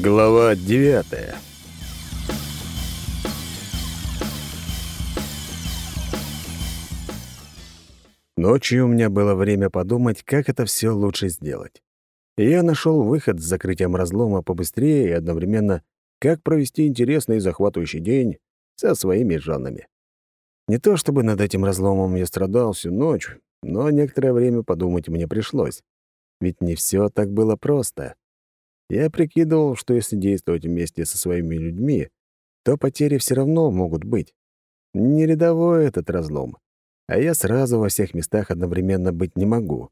Глава девятая Ночью у меня было время подумать, как это все лучше сделать. И я нашел выход с закрытием разлома побыстрее и одновременно, как провести интересный и захватывающий день со своими женами. Не то чтобы над этим разломом я страдал всю ночь, но некоторое время подумать мне пришлось. Ведь не все так было просто. Я прикидывал, что если действовать вместе со своими людьми, то потери все равно могут быть. Не рядовой этот разлом, а я сразу во всех местах одновременно быть не могу.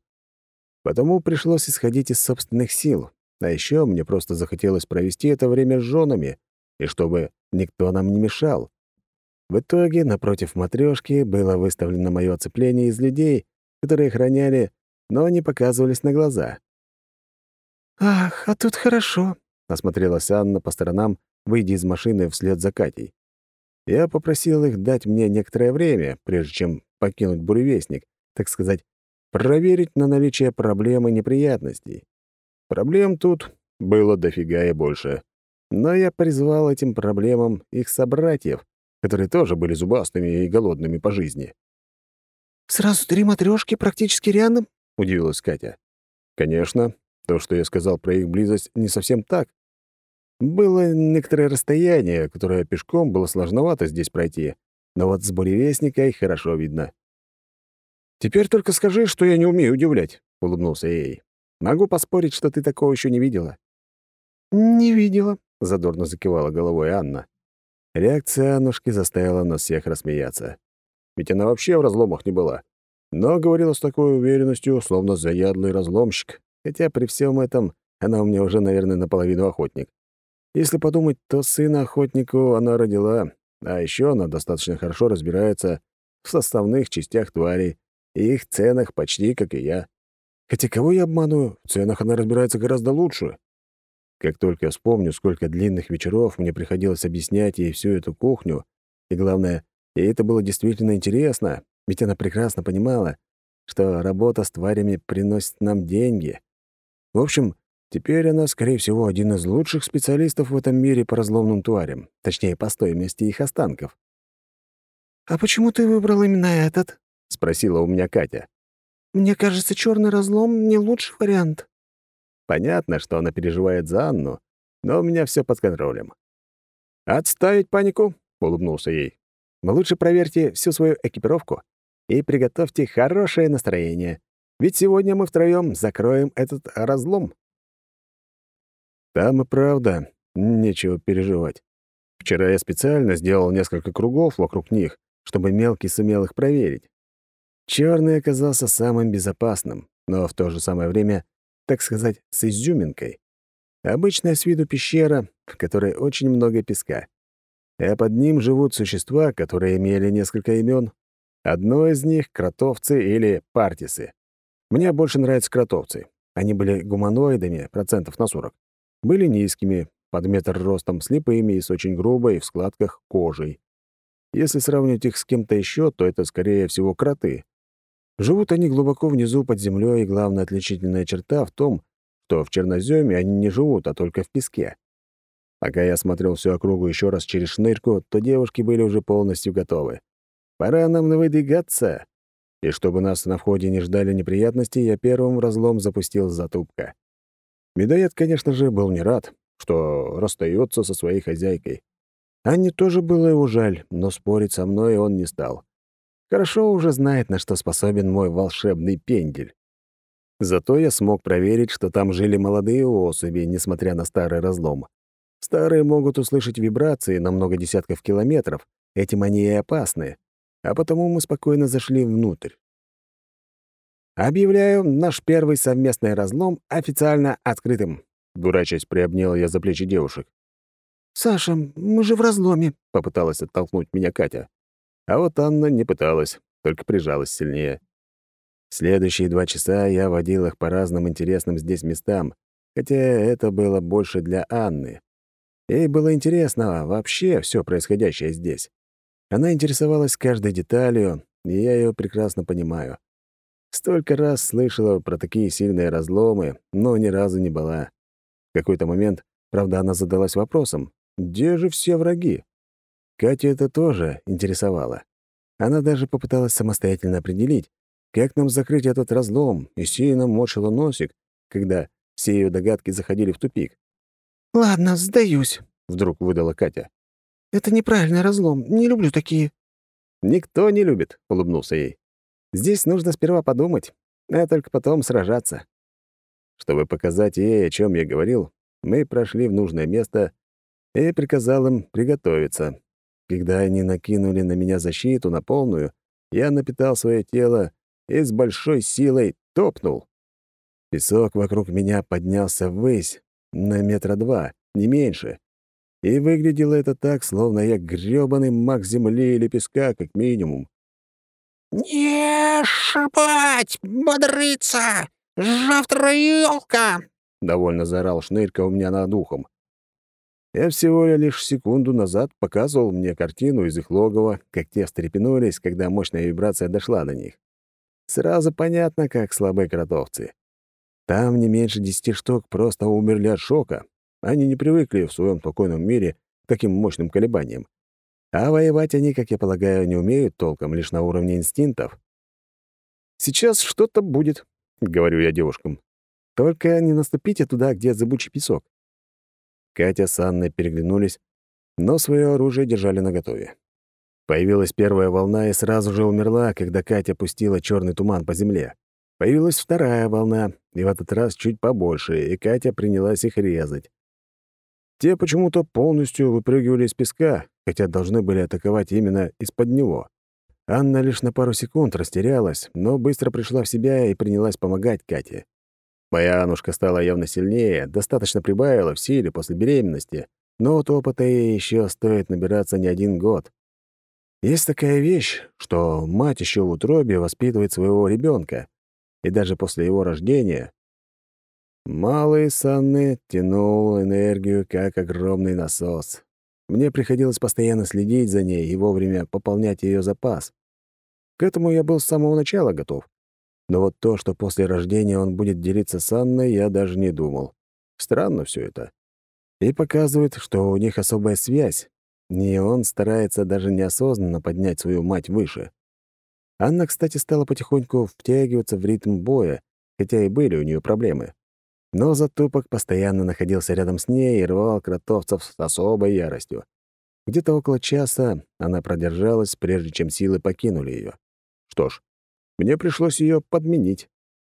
Потому пришлось исходить из собственных сил, а еще мне просто захотелось провести это время с женами, и чтобы никто нам не мешал. В итоге напротив матрешки было выставлено мое оцепление из людей, которые охраняли, но не показывались на глаза. «Ах, а тут хорошо», — осмотрелась Анна по сторонам, выйдя из машины вслед за Катей. Я попросил их дать мне некоторое время, прежде чем покинуть буревестник, так сказать, проверить на наличие проблем и неприятностей. Проблем тут было дофига и больше. Но я призвал этим проблемам их собратьев, которые тоже были зубастыми и голодными по жизни. «Сразу три матрешки практически рядом?» — удивилась Катя. «Конечно, то, что я сказал про их близость, не совсем так. Было некоторое расстояние, которое пешком было сложновато здесь пройти, но вот с буревестникой хорошо видно. «Теперь только скажи, что я не умею удивлять», — улыбнулся ей. «Могу поспорить, что ты такого еще не видела». «Не видела», — задорно закивала головой Анна. Реакция Аннушки заставила нас всех рассмеяться. Ведь она вообще в разломах не была. Но говорила с такой уверенностью, словно заядлый разломщик, хотя при всем этом она у меня уже, наверное, наполовину охотник. Если подумать, то сына охотнику она родила, а еще она достаточно хорошо разбирается в составных частях тварей и их ценах почти как и я. Хотя кого я обманываю, в ценах она разбирается гораздо лучше. Как только я вспомню, сколько длинных вечеров мне приходилось объяснять ей всю эту кухню, и главное, ей это было действительно интересно, ведь она прекрасно понимала, что работа с тварями приносит нам деньги. В общем, теперь она, скорее всего, один из лучших специалистов в этом мире по разломным тварям, точнее, по стоимости их останков. «А почему ты выбрал именно этот?» — спросила у меня Катя. «Мне кажется, черный разлом — не лучший вариант». Понятно, что она переживает за Анну, но у меня все под контролем. «Отставить панику», — улыбнулся ей. «Вы лучше проверьте всю свою экипировку и приготовьте хорошее настроение, ведь сегодня мы втроем закроем этот разлом». Там и правда нечего переживать. Вчера я специально сделал несколько кругов вокруг них, чтобы мелкий сумел их проверить. Черный оказался самым безопасным, но в то же самое время, так сказать, с изюминкой. Обычная с виду пещера, в которой очень много песка. А под ним живут существа, которые имели несколько имен. Одно из них — кротовцы или партисы. Мне больше нравятся кротовцы. Они были гуманоидами, процентов на 40. Были низкими, под метр ростом, слепыми и с очень грубой в складках кожей. Если сравнивать их с кем-то еще, то это, скорее всего, кроты. Живут они глубоко внизу под землей, и главная отличительная черта в том, что в черноземе они не живут, а только в песке. Пока я смотрел всю округу еще раз через шнырку, то девушки были уже полностью готовы. Пора нам выдвигаться. И чтобы нас на входе не ждали неприятности, я первым разлом запустил затупка. Медоед, конечно же, был не рад, что расстается со своей хозяйкой. Анне тоже было его жаль, но спорить со мной он не стал. Хорошо уже знает, на что способен мой волшебный пендель. Зато я смог проверить, что там жили молодые особи, несмотря на старый разлом. Старые могут услышать вибрации на много десятков километров, этим они и опасны а потому мы спокойно зашли внутрь. «Объявляю наш первый совместный разлом официально открытым», — дурачась приобнял я за плечи девушек. «Саша, мы же в разломе», — попыталась оттолкнуть меня Катя. А вот Анна не пыталась, только прижалась сильнее. Следующие два часа я водил их по разным интересным здесь местам, хотя это было больше для Анны. Ей было интересно вообще все происходящее здесь. Она интересовалась каждой деталью, и я ее прекрасно понимаю. Столько раз слышала про такие сильные разломы, но ни разу не была. В какой-то момент Правда, она задалась вопросом, где же все враги? Катя это тоже интересовало. Она даже попыталась самостоятельно определить, как нам закрыть этот разлом, и сильно мочила носик, когда все ее догадки заходили в тупик. «Ладно, сдаюсь», — вдруг выдала Катя. «Это неправильный разлом. Не люблю такие». «Никто не любит», — улыбнулся ей. «Здесь нужно сперва подумать, а только потом сражаться». Чтобы показать ей, о чем я говорил, мы прошли в нужное место и приказал им приготовиться. Когда они накинули на меня защиту на полную, я напитал свое тело и с большой силой топнул. Песок вокруг меня поднялся ввысь на метра два, не меньше. И выглядело это так, словно я грёбаный маг земли или песка, как минимум. «Не шипать, бодриться! Завтра елка!» — довольно заорал Шнырька у меня над ухом. Я всего лишь секунду назад показывал мне картину из их логова, как те встрепенулись, когда мощная вибрация дошла до них. Сразу понятно, как слабые кротовцы. Там не меньше десяти штук просто умерли от шока. Они не привыкли в своем спокойном мире к таким мощным колебаниям. А воевать они, как я полагаю, не умеют толком, лишь на уровне инстинктов. «Сейчас что-то будет», — говорю я девушкам. «Только не наступите туда, где зыбучий песок. Катя с Анной переглянулись, но свое оружие держали наготове. Появилась первая волна и сразу же умерла, когда Катя пустила черный туман по земле. Появилась вторая волна, и в этот раз чуть побольше, и Катя принялась их резать. Те почему-то полностью выпрыгивали из песка, хотя должны были атаковать именно из-под него. Анна лишь на пару секунд растерялась, но быстро пришла в себя и принялась помогать Кате. Моя Анушка стала явно сильнее, достаточно прибавила в силе после беременности, но вот опыта ей еще стоит набираться не один год. Есть такая вещь, что мать еще в утробе воспитывает своего ребенка, и даже после его рождения малый Санны тянул энергию, как огромный насос. Мне приходилось постоянно следить за ней и вовремя пополнять ее запас. К этому я был с самого начала готов. Но вот то, что после рождения он будет делиться с Анной, я даже не думал. Странно все это. И показывает, что у них особая связь. И он старается даже неосознанно поднять свою мать выше. Анна, кстати, стала потихоньку втягиваться в ритм боя, хотя и были у нее проблемы. Но Затупок постоянно находился рядом с ней и рвал кротовцев с особой яростью. Где-то около часа она продержалась, прежде чем силы покинули ее. Что ж, мне пришлось ее подменить.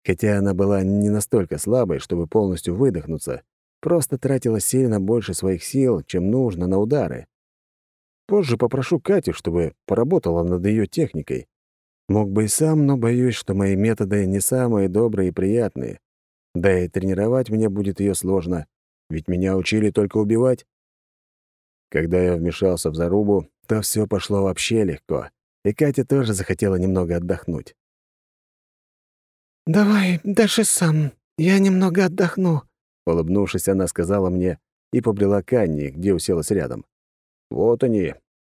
Хотя она была не настолько слабой, чтобы полностью выдохнуться, просто тратила сильно больше своих сил, чем нужно на удары. Позже попрошу Катю, чтобы поработала над ее техникой. Мог бы и сам, но боюсь, что мои методы не самые добрые и приятные. Да и тренировать мне будет ее сложно, ведь меня учили только убивать. Когда я вмешался в зарубу, то все пошло вообще легко, и Катя тоже захотела немного отдохнуть. «Давай дальше сам. Я немного отдохну», — улыбнувшись, она сказала мне и побрела к Анне, где уселась рядом. «Вот они,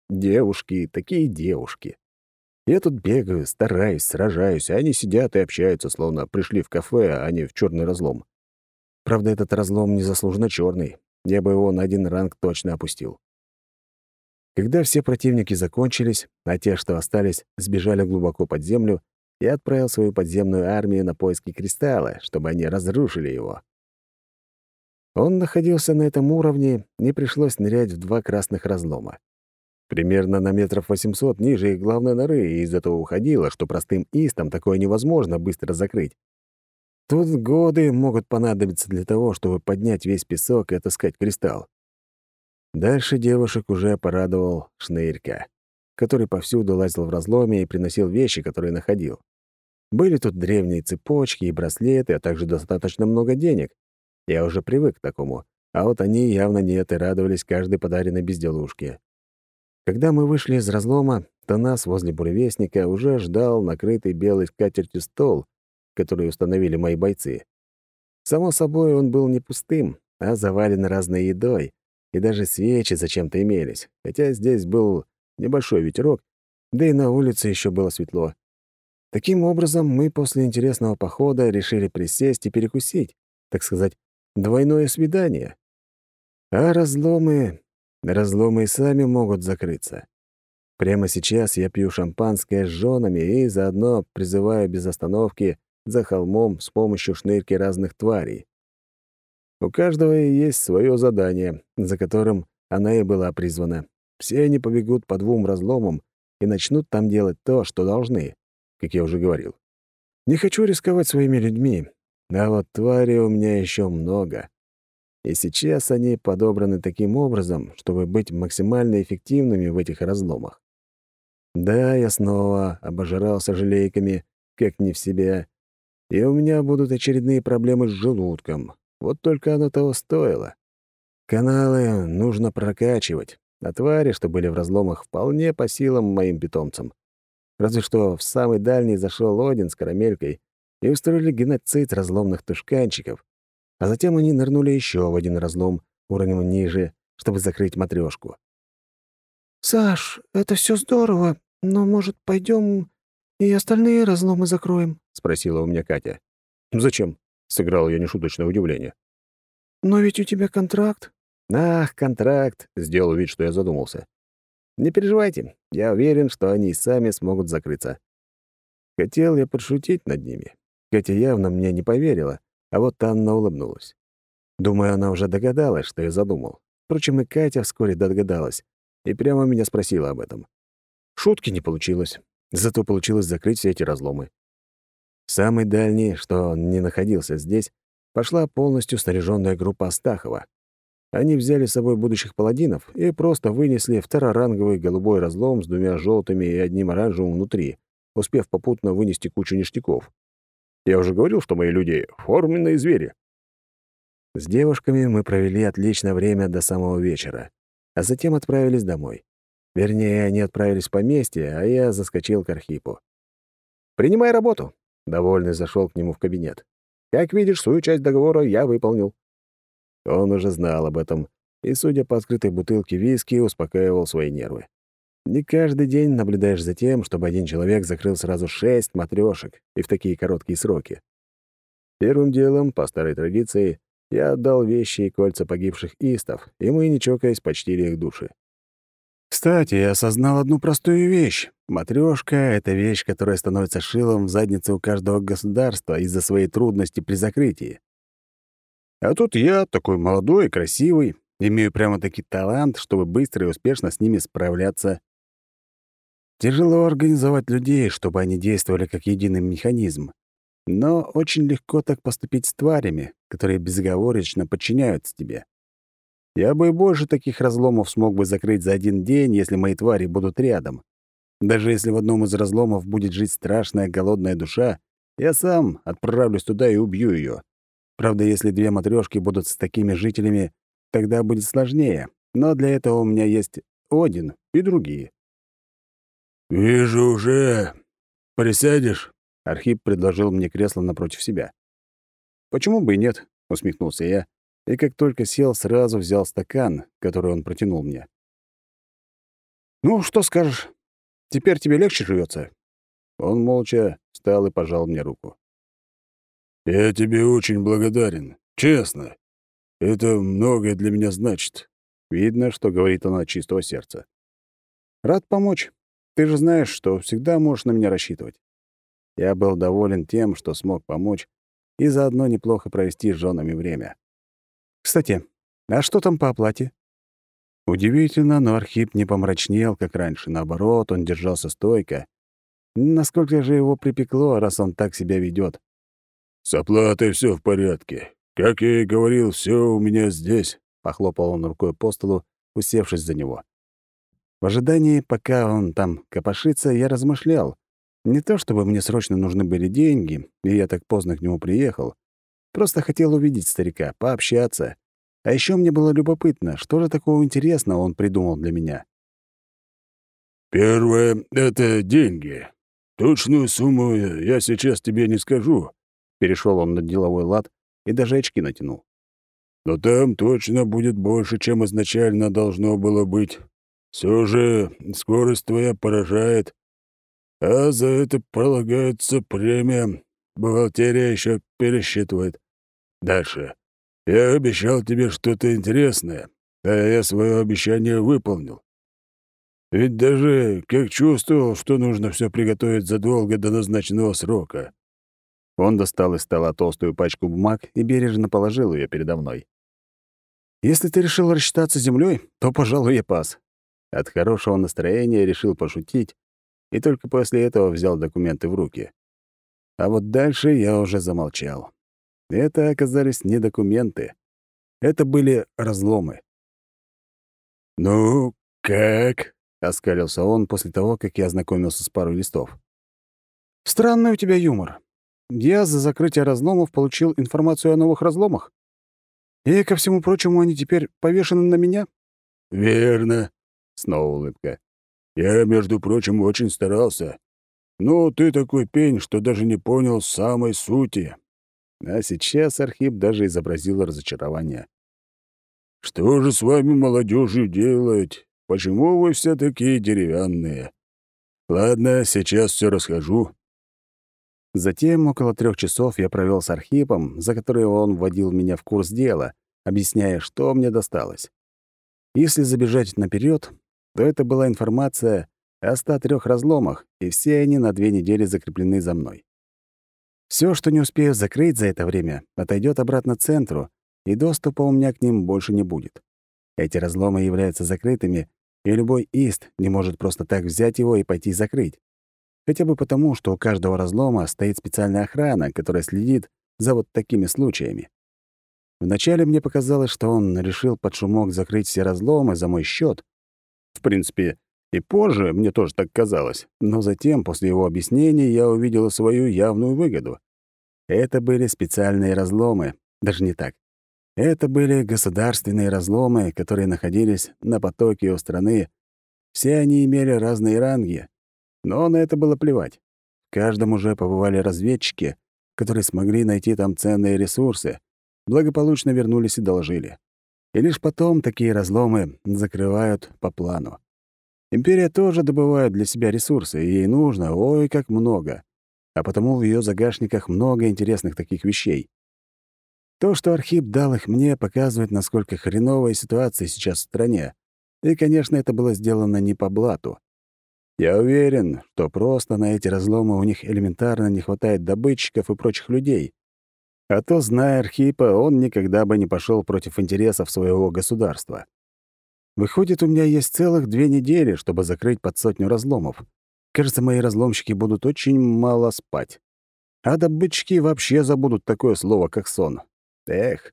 девушки, такие девушки. Я тут бегаю, стараюсь, сражаюсь, а они сидят и общаются, словно пришли в кафе, а не в черный разлом. Правда, этот разлом незаслуженно черный. Я бы его на один ранг точно опустил. Когда все противники закончились, а те, что остались, сбежали глубоко под землю, и отправил свою подземную армию на поиски кристалла, чтобы они разрушили его. Он находился на этом уровне, и пришлось нырять в два красных разлома. Примерно на метров 800 ниже их главной норы, и из этого уходило, что простым истам такое невозможно быстро закрыть. Тут годы могут понадобиться для того, чтобы поднять весь песок и отыскать кристалл. Дальше девушек уже порадовал Шнырька, который повсюду лазил в разломе и приносил вещи, которые находил. Были тут древние цепочки и браслеты, а также достаточно много денег. Я уже привык к такому, а вот они явно нет и радовались каждой подаренной безделушке. Когда мы вышли из разлома, то нас возле буревестника уже ждал накрытый белой скатертью стол, который установили мои бойцы. Само собой, он был не пустым, а завален разной едой, и даже свечи зачем-то имелись, хотя здесь был небольшой ветерок, да и на улице еще было светло. Таким образом, мы после интересного похода решили присесть и перекусить, так сказать, двойное свидание. А разломы... Разломы и сами могут закрыться. Прямо сейчас я пью шампанское с женами и заодно призываю без остановки за холмом с помощью шнырки разных тварей. У каждого есть свое задание, за которым она и была призвана. Все они побегут по двум разломам и начнут там делать то, что должны, как я уже говорил. Не хочу рисковать своими людьми, а вот твари у меня еще много. И сейчас они подобраны таким образом, чтобы быть максимально эффективными в этих разломах. Да, я снова обожрался желейками, как не в себя, и у меня будут очередные проблемы с желудком. Вот только оно того стоило. Каналы нужно прокачивать, а твари, что были в разломах, вполне по силам моим питомцам. Разве что в самый дальний зашел Один с карамелькой и устроили геноцид разломных тушканчиков, а затем они нырнули еще в один разлом уровнем ниже, чтобы закрыть матрешку. «Саш, это все здорово, но, может, пойдем и остальные разломы закроем?» — спросила у меня Катя. «Зачем?» — сыграл я нешуточное удивление. «Но ведь у тебя контракт». «Ах, контракт!» — сделал вид, что я задумался. «Не переживайте, я уверен, что они и сами смогут закрыться». Хотел я подшутить над ними. Катя явно мне не поверила, а вот Анна улыбнулась. Думаю, она уже догадалась, что я задумал. Впрочем, и Катя вскоре догадалась и прямо меня спросила об этом. Шутки не получилось, зато получилось закрыть все эти разломы. Самый дальний, что не находился здесь, пошла полностью снаряженная группа Астахова. Они взяли с собой будущих паладинов и просто вынесли второранговый голубой разлом с двумя желтыми и одним оранжевым внутри, успев попутно вынести кучу ништяков. Я уже говорил, что мои люди — форменные звери. С девушками мы провели отличное время до самого вечера, а затем отправились домой. Вернее, они отправились в поместье, а я заскочил к Архипу. «Принимай работу», — довольный зашел к нему в кабинет. «Как видишь, свою часть договора я выполнил». Он уже знал об этом и, судя по открытой бутылке виски, успокаивал свои нервы. Не каждый день наблюдаешь за тем, чтобы один человек закрыл сразу шесть матрешек и в такие короткие сроки. Первым делом, по старой традиции, я отдал вещи и кольца погибших истов, и мы, не чокаясь, почтили их души. Кстати, я осознал одну простую вещь. Матрёшка — это вещь, которая становится шилом в заднице у каждого государства из-за своей трудности при закрытии. А тут я, такой молодой и красивый, имею прямо-таки талант, чтобы быстро и успешно с ними справляться. Тяжело организовать людей, чтобы они действовали как единый механизм. Но очень легко так поступить с тварями, которые безоговорочно подчиняются тебе. Я бы и больше таких разломов смог бы закрыть за один день, если мои твари будут рядом. Даже если в одном из разломов будет жить страшная голодная душа, я сам отправлюсь туда и убью ее. Правда, если две матрешки будут с такими жителями, тогда будет сложнее. Но для этого у меня есть Один и другие. «Вижу уже. Присядешь?» Архип предложил мне кресло напротив себя. «Почему бы и нет?» — усмехнулся я, и как только сел, сразу взял стакан, который он протянул мне. «Ну, что скажешь? Теперь тебе легче живется? Он молча встал и пожал мне руку. «Я тебе очень благодарен, честно. Это многое для меня значит». Видно, что говорит он от чистого сердца. «Рад помочь. Ты же знаешь, что всегда можешь на меня рассчитывать». Я был доволен тем, что смог помочь, и заодно неплохо провести с женами время. «Кстати, а что там по оплате?» Удивительно, но Архип не помрачнел, как раньше. Наоборот, он держался стойко. Насколько же его припекло, раз он так себя ведет. «С оплатой все в порядке. Как я и говорил, все у меня здесь», — похлопал он рукой по столу, усевшись за него. В ожидании, пока он там копошится, я размышлял. Не то чтобы мне срочно нужны были деньги, и я так поздно к нему приехал. Просто хотел увидеть старика, пообщаться. А еще мне было любопытно, что же такого интересного он придумал для меня. «Первое — это деньги. Точную сумму я сейчас тебе не скажу. Перешел он на деловой лад и даже очки натянул. «Но там точно будет больше, чем изначально должно было быть. Все же скорость твоя поражает. А за это полагается премия. Бухгалтерия еще пересчитывает. Дальше. Я обещал тебе что-то интересное. а я свое обещание выполнил. Ведь даже как чувствовал, что нужно все приготовить задолго до назначенного срока. Он достал из стола толстую пачку бумаг и бережно положил ее передо мной. «Если ты решил рассчитаться землей, то, пожалуй, я пас». От хорошего настроения решил пошутить и только после этого взял документы в руки. А вот дальше я уже замолчал. Это оказались не документы. Это были разломы. «Ну, как?» — оскалился он после того, как я ознакомился с парой листов. «Странный у тебя юмор. Я за закрытие разломов получил информацию о новых разломах. И, ко всему прочему, они теперь повешены на меня?» «Верно», — снова улыбка. «Я, между прочим, очень старался. Но ты такой пень, что даже не понял самой сути». А сейчас Архип даже изобразил разочарование. «Что же с вами, молодежью, делать? Почему вы все такие деревянные? Ладно, сейчас все расскажу». Затем около трех часов я провел с Архипом, за которые он вводил меня в курс дела, объясняя, что мне досталось. Если забежать наперед, то это была информация о 103 разломах, и все они на две недели закреплены за мной. Все, что не успею закрыть за это время, отойдет обратно к центру, и доступа у меня к ним больше не будет. Эти разломы являются закрытыми, и любой ист не может просто так взять его и пойти закрыть. Хотя бы потому, что у каждого разлома стоит специальная охрана, которая следит за вот такими случаями. Вначале мне показалось, что он решил под шумок закрыть все разломы за мой счет. В принципе, и позже мне тоже так казалось, но затем, после его объяснений, я увидела свою явную выгоду. Это были специальные разломы, даже не так. Это были государственные разломы, которые находились на потоке у страны. Все они имели разные ранги, но на это было плевать. В каждом уже побывали разведчики, которые смогли найти там ценные ресурсы, благополучно вернулись и доложили. И лишь потом такие разломы закрывают по плану. Империя тоже добывает для себя ресурсы, и ей нужно, ой, как много. А потому в ее загашниках много интересных таких вещей. То, что Архип дал их мне, показывает, насколько хреновая ситуация сейчас в стране. И, конечно, это было сделано не по блату. Я уверен, что просто на эти разломы у них элементарно не хватает добытчиков и прочих людей. А то, зная Архипа, он никогда бы не пошел против интересов своего государства. Выходит, у меня есть целых две недели, чтобы закрыть под сотню разломов. Кажется, мои разломщики будут очень мало спать. А добытчики вообще забудут такое слово, как сон. Эх.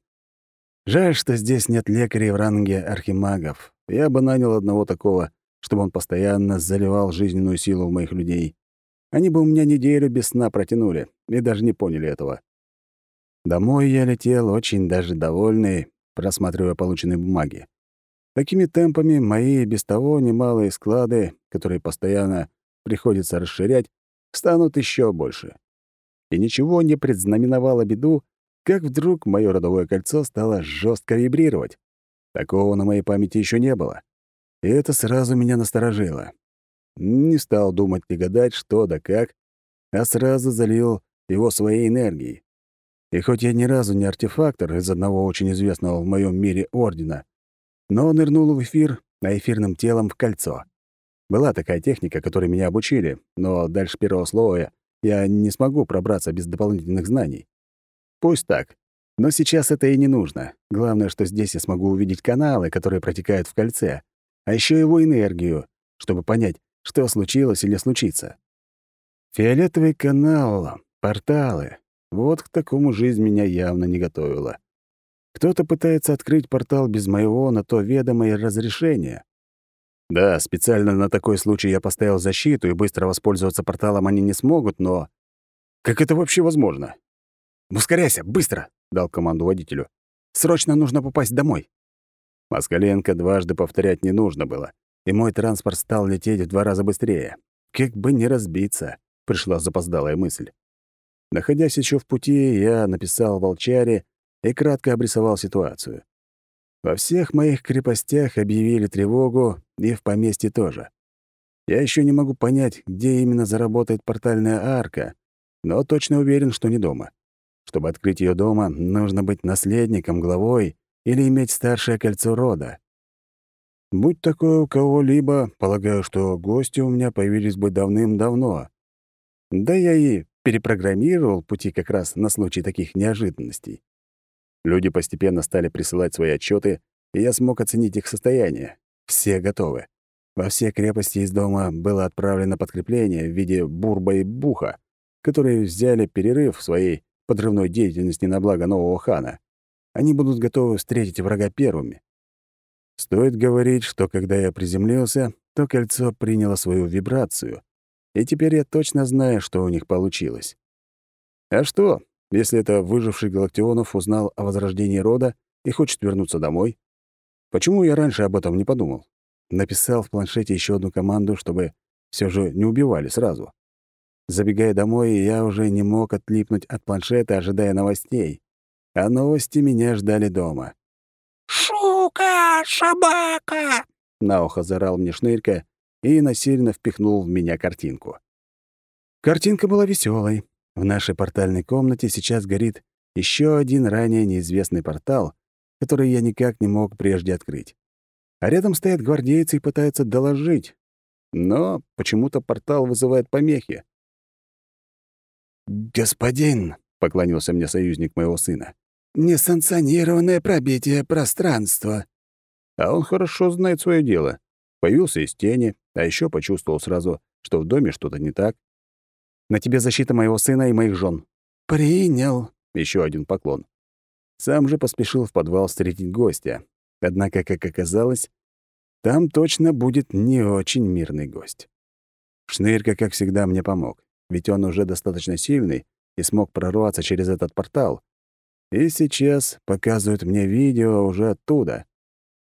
Жаль, что здесь нет лекарей в ранге архимагов. Я бы нанял одного такого, чтобы он постоянно заливал жизненную силу в моих людей. Они бы у меня неделю без сна протянули и даже не поняли этого. Домой я летел очень даже довольный, просматривая полученные бумаги. Такими темпами мои без того немалые склады, которые постоянно приходится расширять, станут еще больше. И ничего не предзнаменовало беду, как вдруг мое родовое кольцо стало жестко вибрировать. Такого на моей памяти еще не было. И это сразу меня насторожило. Не стал думать и гадать, что да как, а сразу залил его своей энергией. И хоть я ни разу не артефактор из одного очень известного в моем мире ордена, но нырнул в эфир, а эфирным телом в кольцо. Была такая техника, которой меня обучили, но дальше первого слоя я не смогу пробраться без дополнительных знаний. Пусть так. Но сейчас это и не нужно. Главное, что здесь я смогу увидеть каналы, которые протекают в кольце, а еще его энергию, чтобы понять, что случилось или случится. Фиолетовый канал, порталы. Вот к такому жизнь меня явно не готовила. Кто-то пытается открыть портал без моего на то ведомое разрешения. Да, специально на такой случай я поставил защиту, и быстро воспользоваться порталом они не смогут, но... Как это вообще возможно? «Ускоряйся, быстро!» — дал команду водителю. «Срочно нужно попасть домой!» Москаленко дважды повторять не нужно было, и мой транспорт стал лететь в два раза быстрее. Как бы не разбиться, пришла запоздалая мысль. Находясь еще в пути, я написал волчаре и кратко обрисовал ситуацию. Во всех моих крепостях объявили тревогу, и в поместье тоже. Я еще не могу понять, где именно заработает портальная арка, но точно уверен, что не дома. Чтобы открыть ее дома, нужно быть наследником, главой или иметь старшее кольцо рода. Будь такое у кого-либо, полагаю, что гости у меня появились бы давным-давно. Да я и перепрограммировал пути как раз на случай таких неожиданностей. Люди постепенно стали присылать свои отчеты, и я смог оценить их состояние. Все готовы. Во все крепости из дома было отправлено подкрепление в виде бурба и буха, которые взяли перерыв в своей подрывной деятельности на благо нового хана. Они будут готовы встретить врага первыми. Стоит говорить, что когда я приземлился, то кольцо приняло свою вибрацию, и теперь я точно знаю, что у них получилось. А что, если это выживший Галактионов узнал о возрождении рода и хочет вернуться домой? Почему я раньше об этом не подумал? Написал в планшете еще одну команду, чтобы все же не убивали сразу. Забегая домой, я уже не мог отлипнуть от планшета, ожидая новостей. А новости меня ждали дома. «Шука! Собака!» — на ухо зарал мне шнырька и насильно впихнул в меня картинку. Картинка была веселой. В нашей портальной комнате сейчас горит еще один ранее неизвестный портал, который я никак не мог прежде открыть. А рядом стоят гвардейцы и пытаются доложить. Но почему-то портал вызывает помехи. «Господин», — поклонился мне союзник моего сына, «несанкционированное пробитие пространства». А он хорошо знает свое дело. Появился из тени, а еще почувствовал сразу, что в доме что-то не так. «На тебе защита моего сына и моих жен». «Принял». Еще один поклон. Сам же поспешил в подвал встретить гостя. Однако, как оказалось, там точно будет не очень мирный гость. Шнырька, как всегда, мне помог, ведь он уже достаточно сильный и смог прорваться через этот портал. И сейчас показывают мне видео уже оттуда.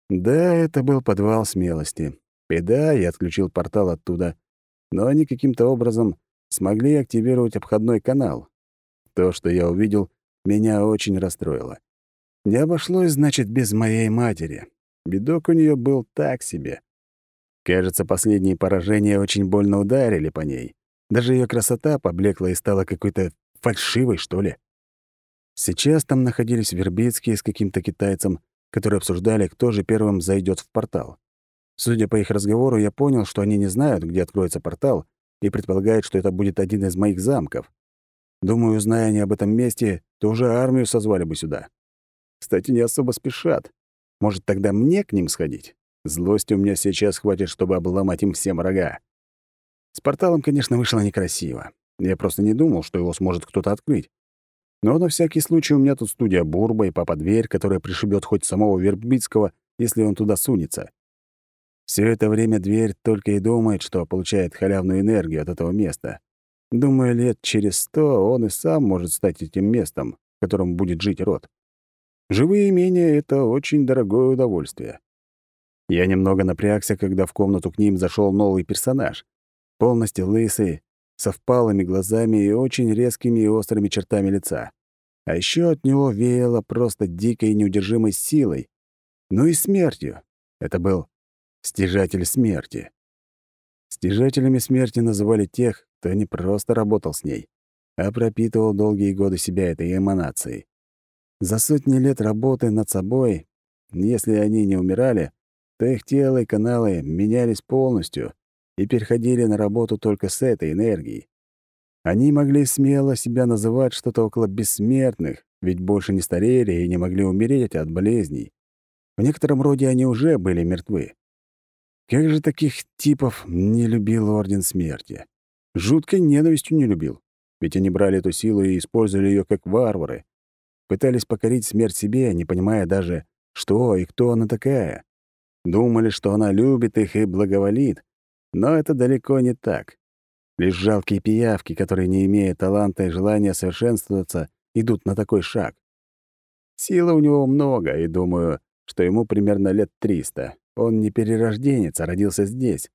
Да, это был подвал смелости. И да, я отключил портал оттуда, но они каким-то образом смогли активировать обходной канал. То, что я увидел, меня очень расстроило. Не обошлось, значит, без моей матери. Бедок у нее был так себе. Кажется, последние поражения очень больно ударили по ней. Даже ее красота поблекла и стала какой-то фальшивой, что ли. Сейчас там находились Вербицкие с каким-то китайцем, которые обсуждали, кто же первым зайдет в портал. Судя по их разговору, я понял, что они не знают, где откроется портал, и предполагают, что это будет один из моих замков. Думаю, зная они об этом месте, то уже армию созвали бы сюда. Кстати, не особо спешат. Может, тогда мне к ним сходить? Злости у меня сейчас хватит, чтобы обломать им всем рога. С порталом, конечно, вышло некрасиво. Я просто не думал, что его сможет кто-то открыть. Но на всякий случай у меня тут студия Бурба и папа-дверь, которая пришибет хоть самого Вербицкого, если он туда сунется. Все это время дверь только и думает, что получает халявную энергию от этого места. Думаю, лет через сто он и сам может стать этим местом, в котором будет жить род. Живые имения — это очень дорогое удовольствие. Я немного напрягся, когда в комнату к ним зашел новый персонаж. Полностью лысый, со впалыми глазами и очень резкими и острыми чертами лица. А еще от него веяло просто дикой неудержимой силой. Ну и смертью. Это был стяжатель смерти. Стяжателями смерти называли тех, кто не просто работал с ней, а пропитывал долгие годы себя этой эманацией. За сотни лет работы над собой, если они не умирали, то их тело и каналы менялись полностью и переходили на работу только с этой энергией. Они могли смело себя называть что-то около бессмертных, ведь больше не старели и не могли умереть от болезней. В некотором роде они уже были мертвы. Как же таких типов не любил Орден Смерти? Жуткой ненавистью не любил. Ведь они брали эту силу и использовали ее как варвары. Пытались покорить смерть себе, не понимая даже, что и кто она такая. Думали, что она любит их и благоволит. Но это далеко не так. Лишь жалкие пиявки, которые, не имея таланта и желания совершенствоваться, идут на такой шаг. Силы у него много, и думаю, что ему примерно лет триста. Он не перерожденец, а родился здесь.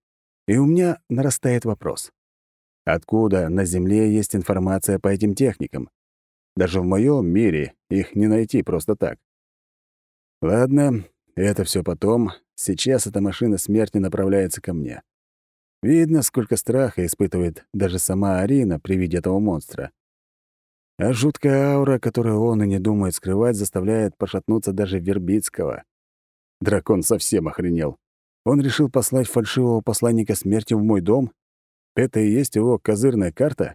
И у меня нарастает вопрос. Откуда на Земле есть информация по этим техникам? Даже в моем мире их не найти просто так. Ладно, это все потом. Сейчас эта машина смерти направляется ко мне. Видно, сколько страха испытывает даже сама Арина при виде этого монстра. А жуткая аура, которую он и не думает скрывать, заставляет пошатнуться даже Вербицкого. Дракон совсем охренел. Он решил послать фальшивого посланника смерти в мой дом? Это и есть его козырная карта?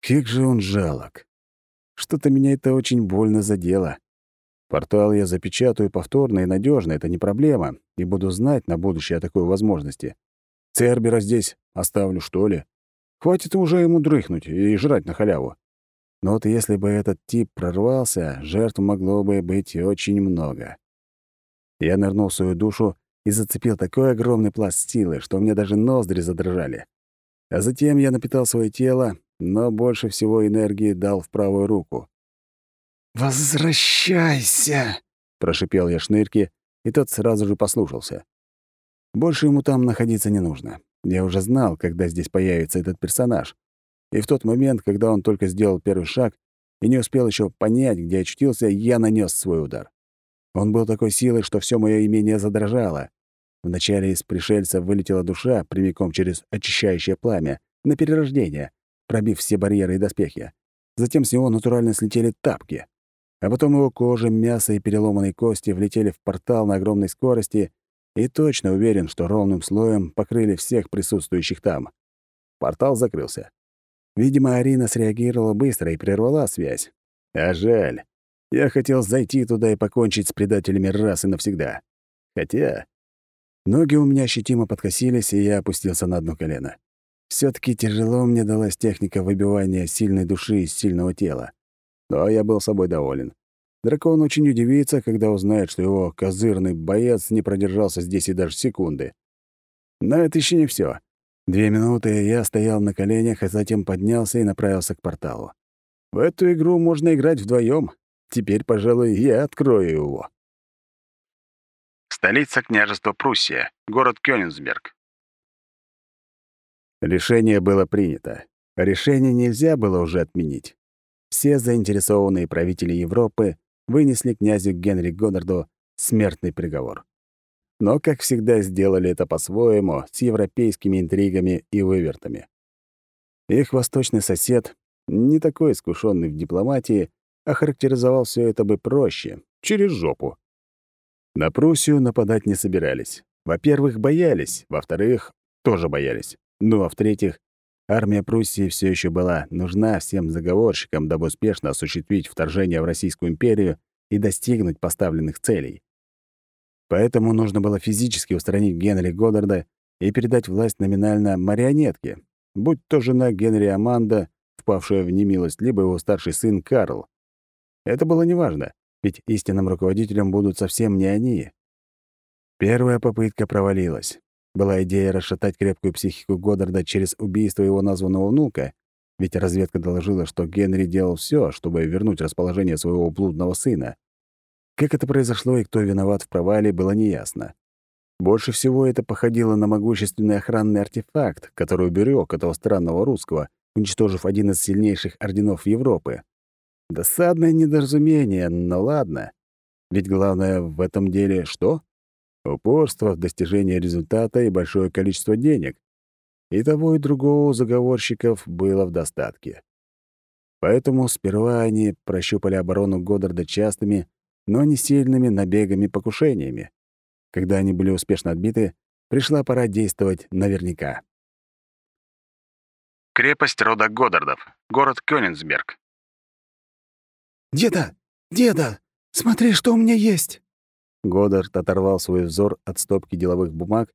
Как же он жалок. Что-то меня это очень больно задело. Портал я запечатаю повторно и надежно, это не проблема, и буду знать на будущее о такой возможности. Цербера здесь оставлю, что ли? Хватит уже ему дрыхнуть и жрать на халяву. Но вот если бы этот тип прорвался, жертв могло бы быть очень много. Я нырнул в свою душу и зацепил такой огромный пласт силы, что у меня даже ноздри задрожали. А затем я напитал свое тело, но больше всего энергии дал в правую руку. «Возвращайся!» — прошипел я шнырки, и тот сразу же послушался. Больше ему там находиться не нужно. Я уже знал, когда здесь появится этот персонаж. И в тот момент, когда он только сделал первый шаг и не успел еще понять, где очутился, я нанес свой удар. Он был такой силой, что все мое имение задрожало. Вначале из пришельца вылетела душа прямиком через очищающее пламя на перерождение, пробив все барьеры и доспехи. Затем с него натурально слетели тапки. А потом его кожа, мясо и переломанные кости влетели в портал на огромной скорости, и точно уверен, что ровным слоем покрыли всех присутствующих там. Портал закрылся. Видимо, Арина среагировала быстро и прервала связь. А жаль. Я хотел зайти туда и покончить с предателями раз и навсегда. Хотя... Ноги у меня ощутимо подкосились, и я опустился на одно колено. все таки тяжело мне далась техника выбивания сильной души из сильного тела. Но я был собой доволен. Дракон очень удивится, когда узнает, что его козырный боец не продержался здесь и даже секунды. Но это еще не все. Две минуты я стоял на коленях, а затем поднялся и направился к порталу. В эту игру можно играть вдвоем. Теперь, пожалуй, я открою его. Столица княжества Пруссия, город Кёнигсберг. Решение было принято. Решение нельзя было уже отменить. Все заинтересованные правители Европы вынесли князю Генри Гоннарду смертный приговор. Но, как всегда, сделали это по-своему, с европейскими интригами и вывертами. Их восточный сосед, не такой искушенный в дипломатии, охарактеризовал все это бы проще, через жопу. На Пруссию нападать не собирались. Во-первых, боялись, во-вторых, тоже боялись. Ну а в-третьих, Армия Пруссии все еще была нужна всем заговорщикам, дабы успешно осуществить вторжение в Российскую империю и достигнуть поставленных целей. Поэтому нужно было физически устранить Генри Годдарда и передать власть номинально марионетке, будь то жена Генри Аманда, впавшая в немилость, либо его старший сын Карл. Это было неважно, ведь истинным руководителем будут совсем не они. Первая попытка провалилась. Была идея расшатать крепкую психику Годдарда через убийство его названного внука, ведь разведка доложила, что Генри делал все, чтобы вернуть расположение своего блудного сына. Как это произошло и кто виноват в провале, было неясно. Больше всего это походило на могущественный охранный артефакт, который уберег этого странного русского, уничтожив один из сильнейших орденов Европы. Досадное недоразумение, но ладно. Ведь главное в этом деле что? упорство в достижении результата и большое количество денег. И того, и другого у заговорщиков было в достатке. Поэтому сперва они прощупали оборону Годдарда частыми, но не сильными набегами-покушениями. Когда они были успешно отбиты, пришла пора действовать наверняка. Крепость рода Годдардов, город Кёнигсберг. «Деда! Деда! Смотри, что у меня есть!» Годдард оторвал свой взор от стопки деловых бумаг,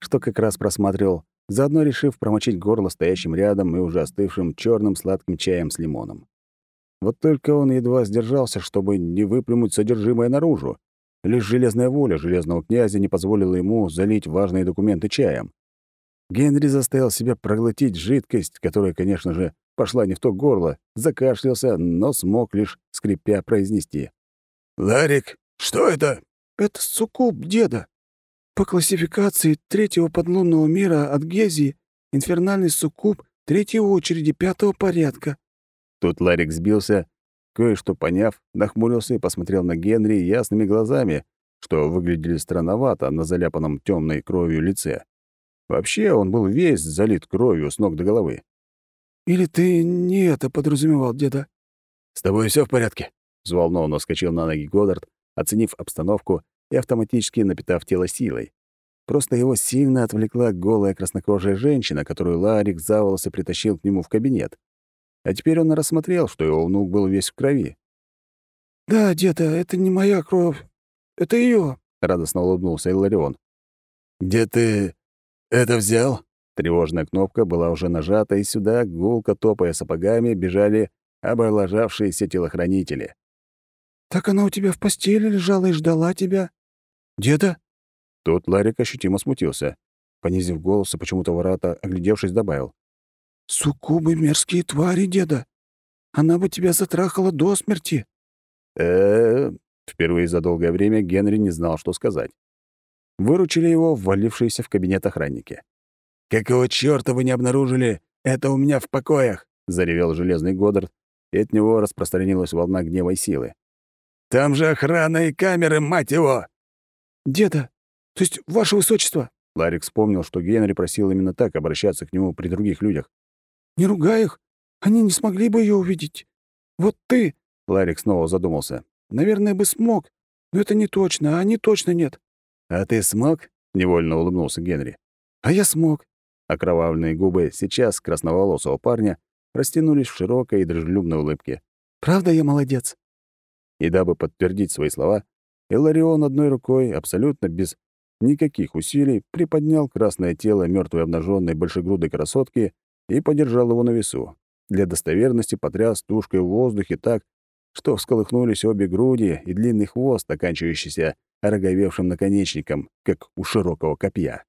что как раз просматривал, заодно решив промочить горло стоящим рядом и уже остывшим черным сладким чаем с лимоном. Вот только он едва сдержался, чтобы не выплюнуть содержимое наружу. Лишь железная воля железного князя не позволила ему залить важные документы чаем. Генри заставил себя проглотить жидкость, которая, конечно же, пошла не в то горло, закашлялся, но смог лишь, скрипя, произнести. «Ларик, что это?» Это суккуб деда. По классификации третьего подлунного мира от Гезии инфернальный суккуб третьей очереди пятого порядка. Тут Ларик сбился, кое-что поняв, нахмурился и посмотрел на Генри ясными глазами, что выглядели странновато на заляпанном темной кровью лице. Вообще он был весь залит кровью с ног до головы. «Или ты не это подразумевал, деда?» «С тобой все в порядке?» — взволнованно вскочил на ноги Годдард, оценив обстановку и автоматически напитав тело силой. Просто его сильно отвлекла голая краснокожая женщина, которую Ларик за волосы притащил к нему в кабинет. А теперь он рассмотрел, что его внук был весь в крови. «Да, деда, это не моя кровь. Это ее. радостно улыбнулся Иларион. «Где ты это взял?» Тревожная кнопка была уже нажата, и сюда, гулко топая сапогами, бежали облажавшиеся телохранители. «Так она у тебя в постели лежала и ждала тебя? Деда?» Тут Ларик ощутимо смутился. Понизив голос и почему-то вората, оглядевшись, добавил. «Суккубы — мерзкие твари, деда. Она бы тебя затрахала до смерти». э Впервые за долгое время Генри не знал, что сказать. Выручили его ввалившиеся в кабинет охранники. «Какого чёрта вы не обнаружили? Это у меня в покоях!» — заревел железный Годдард, и от него распространилась волна гнева и силы. «Там же охрана и камеры, мать его!» «Деда, то есть, ваше высочество!» Ларик вспомнил, что Генри просил именно так обращаться к нему при других людях. «Не ругай их, они не смогли бы ее увидеть. Вот ты...» Ларик снова задумался. «Наверное, бы смог, но это не точно, а они точно нет». «А ты смог?» — невольно улыбнулся Генри. «А я смог. Окровавленные губы сейчас красноволосого парня растянулись в широкой и дружелюбной улыбке. «Правда я молодец?» И дабы подтвердить свои слова, Иларион одной рукой, абсолютно без никаких усилий, приподнял красное тело мертвой обнаженной большегрудой красотки и подержал его на весу. Для достоверности потряс тушкой в воздухе так, что всколыхнулись обе груди и длинный хвост, оканчивающийся роговевшим наконечником, как у широкого копья.